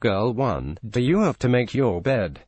Girl 1. Do you have to make your bed?